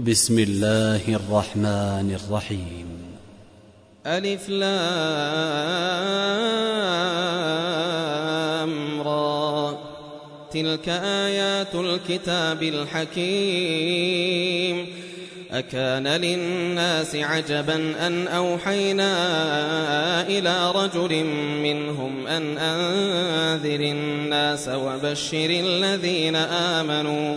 بسم الله الرحمن الرحيم. ألف لام را. تلك آيات الكتاب الحكيم. أكان للناس عجبا أن أوحينا إلى رجل منهم أن أنذر الناس وبشر الذين آمنوا.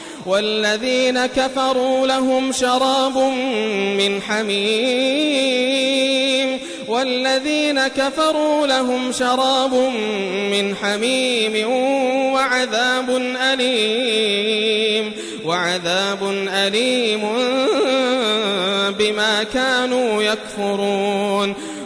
والذين كفروا لهم شراب من حميم والذين كفروا لهم شراب من حميم وعذاب أليم وعذاب أليم بما كانوا يكفرون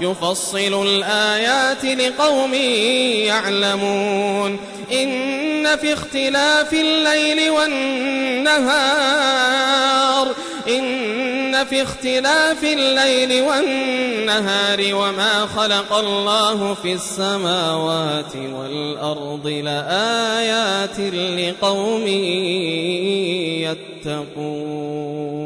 يفصل الآيات لقوم يعلمون. إن في اختلاف الليل والنهار إن في اختلاف الليل والنهار وما خلق الله في السماوات والأرض لآيات لقوم يتقون.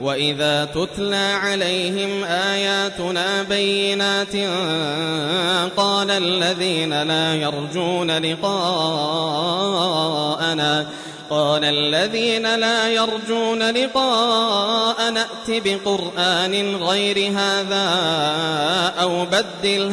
وإذا تتلى عليهم آياتنا بينات قال الذين لا يرجون لقاءنا قال الذين لا يرجون لقاء نأت بقرآن غير هذا أو بدله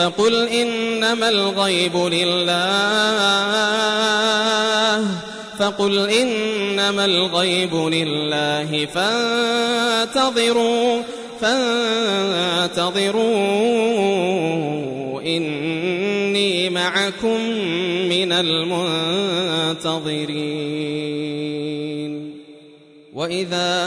فقل إنما الغيب لله. فقل إنما الغيب لله. فانتظروا فانتظروا إني معكم من المنتظرين. وإذا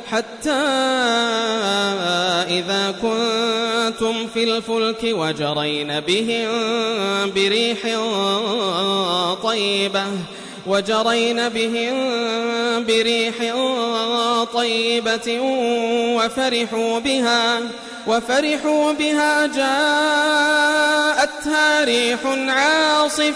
حتى إذا كنتم في الفلك وجرين بهم بريح طيبة وجرين بهم بريح طيبة وفرحوا بها وفرحوا بها جاءتها ريح عاصف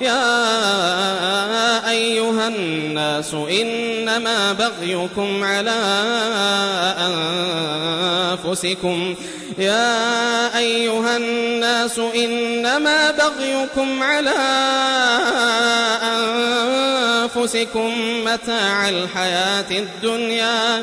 يا أيها الناس إنما بغيكم على أنفسكم. يا أيها الناس إنما بغيكم على أنفسكم متاع الحياة الدنيا.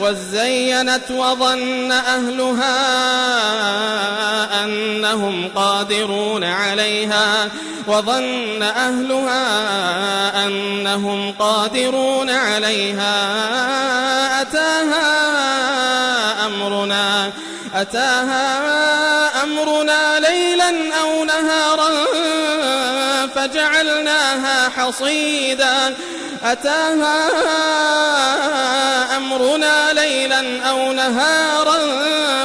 وزينت وظن أهلها أنهم قادرون عليها وظن أهلها أنهم قادرون عليها أتاها أمرنا أتاها أمرنا ليلا أو نهارا فجعلناها حصيدا أتاها أمرنا ليلا أو نهارا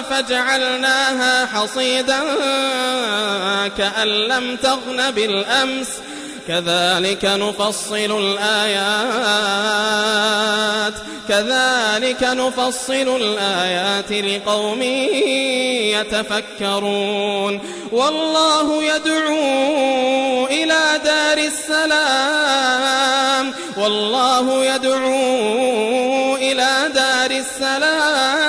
فجعلناها حصيدا كأن لم تغن بالأمس. كذلك نفصل الآيات. كذلك نفصل الآيات لقوم يتفكرون. والله يدعو إلى دار السلام. والله يدعو إلى دار السلام.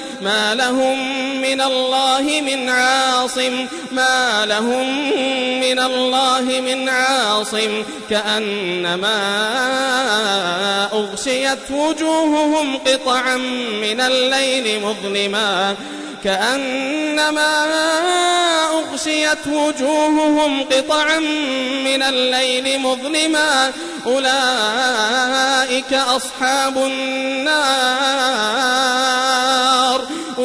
ما لهم من الله من عاصم ما لهم من الله من عاصم كأنما أغشيت وجوههم قطعا من الليل مظلما كأنما أغشيت وجوههم قطعا من الليل مظلما أولئك أصحاب النار.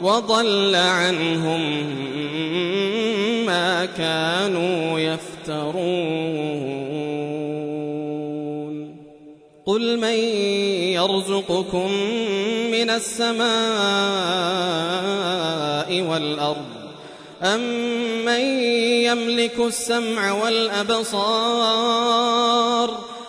وضل عنهم ما كانوا يفترون. قل من يرزقكم من السماء والأرض أم من يملك السمع والأبصار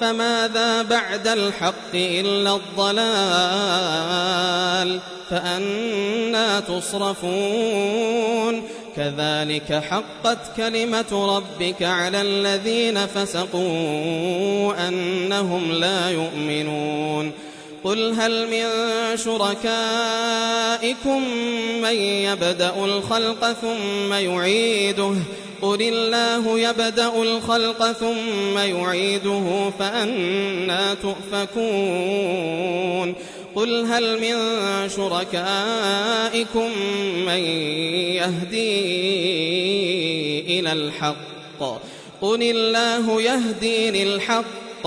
فماذا بعد الحق إلا الضلال فأنا تصرفون كذلك حقت كلمة ربك على الذين فسقوا أنهم لا يؤمنون قل هل من شركائكم من يبدأ الخلق ثم يعيده قل الله يبدأ الخلق ثم يعيده فأنا تؤفكون قل هل من شركائكم من يهدي إلى الحق قل الله يهدي للحق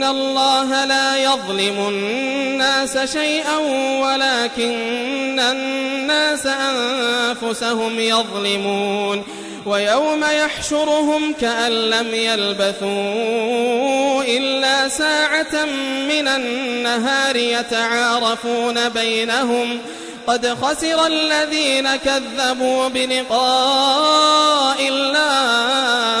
إن الله لا يظلم الناس شيئا ولكن الناس أنفسهم يظلمون ويوم يحشرهم كأن لم يلبثوا إلا ساعة من النهار يتعارفون بينهم قد خسر الذين كذبوا بلقاء الله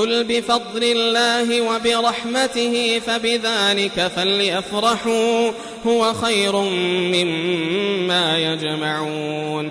قل بفضل الله وبرحمته فبذلك فليفرحوا هو خير مما يجمعون.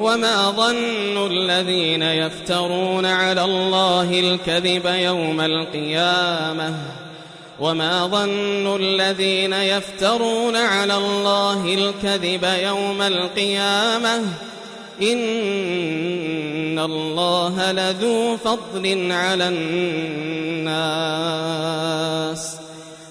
وما ظن الذين يفترون على الله الكذب يوم القيامة وما ظن الذين يفترون على الله الكذب يوم القيامة إن الله لذو فضل على الناس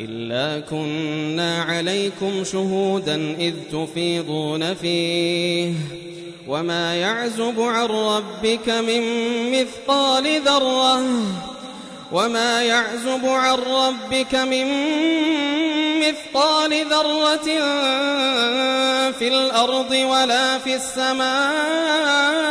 إلا كنا عليكم شهودا إذ تفيضون فيه وما يعزب عن ربك من مثقال ذرة وما يعزب عن ربك من مثقال ذرة في الأرض ولا في السماء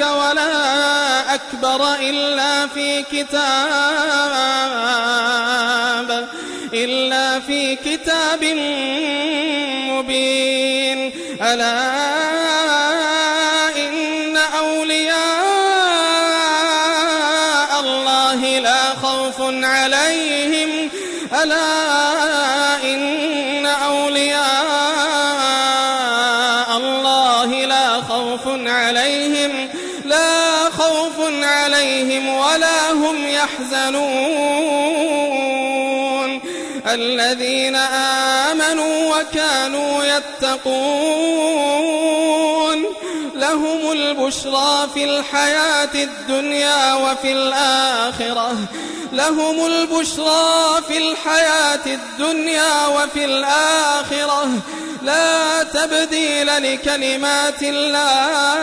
ولا أكبر إلا في كتاب إلا في كتاب مبين. ألا عليهم ولا هم يحزنون. الذين آمنوا وكانوا يتقون. لهم البشرى في الحياة الدنيا وفي الآخرة. لهم البشرى في الحياة الدنيا وفي الآخرة. لا تبديل لكلمات الله.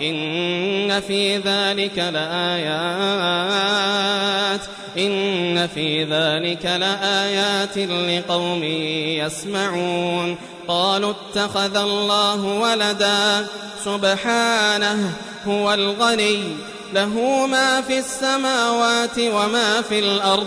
إن في ذلك لآيات إن في ذلك لآيات لقوم يسمعون قالوا اتخذ الله ولدا سبحانه هو الغني له ما في السماوات وما في الأرض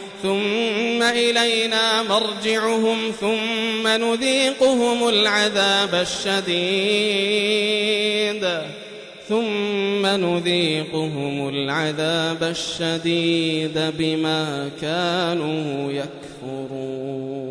ثم إلينا مرجعهم ثم نذيقهم العذاب الشديد. ثم نذيقهم العذاب الشديد بما كانوا يكفرون.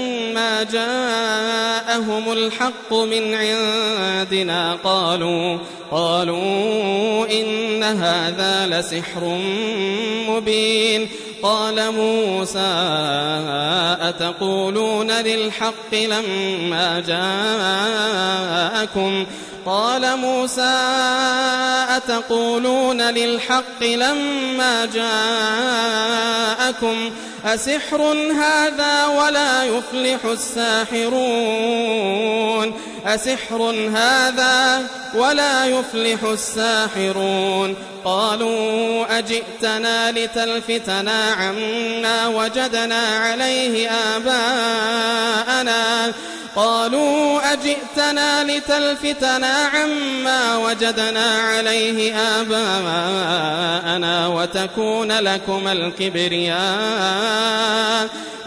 جاءهم الحق من عندنا قالوا قالوا إن هذا لسحر مبين. قال موسى أتقولون للحق لما جاءكم؟ قال موسى أتقولون للحق لما جاءكم؟ أسحر هذا ولا يفلح الساحرون أسحر هذا ولا يفلح الساحرون قالوا أجئتنا لتلفتنا عما وجدنا عليه آباءنا قالوا أجئتنا لتلفتنا عما وجدنا عليه آباءنا وتكون لكما الكبرياء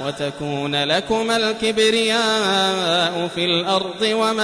وتكون لكما الكبرياء في الأرض وما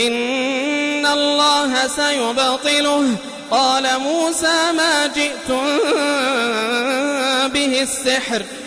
إن الله سيبطله قال موسى ما جئتم به السحر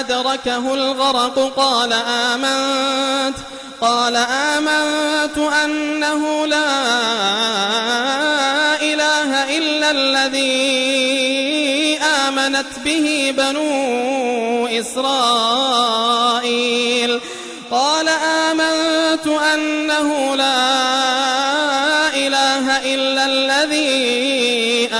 أدركه الغرق قال آمنت قال آمنت أنه لا إله إلا الذي آمنت به بنو إسرائيل. قال آمنت أنه لا إله إلا الذي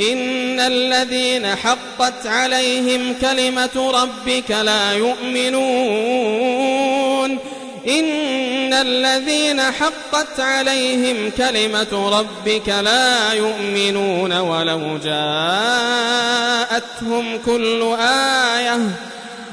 إن الذين حقت عليهم كلمة ربك لا يؤمنون. إن الذين حقت عليهم كلمة ربك لا يؤمنون. ولو جاءتهم كل آية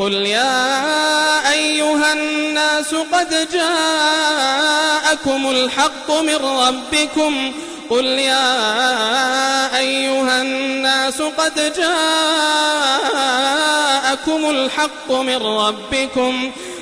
قل يا أيها الناس قد جاءكم الحق من ربكم. قل يا أيها الناس قد جاءكم الحق من ربكم.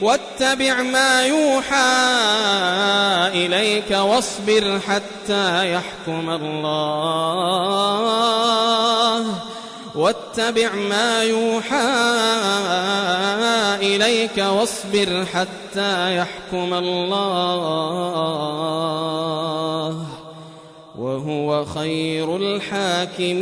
واتبع ما يوحى إليك واصبر حتى يحكم الله. واتبع ما يوحى إليك واصبر حتى يحكم الله. وهو خير الحاكمين.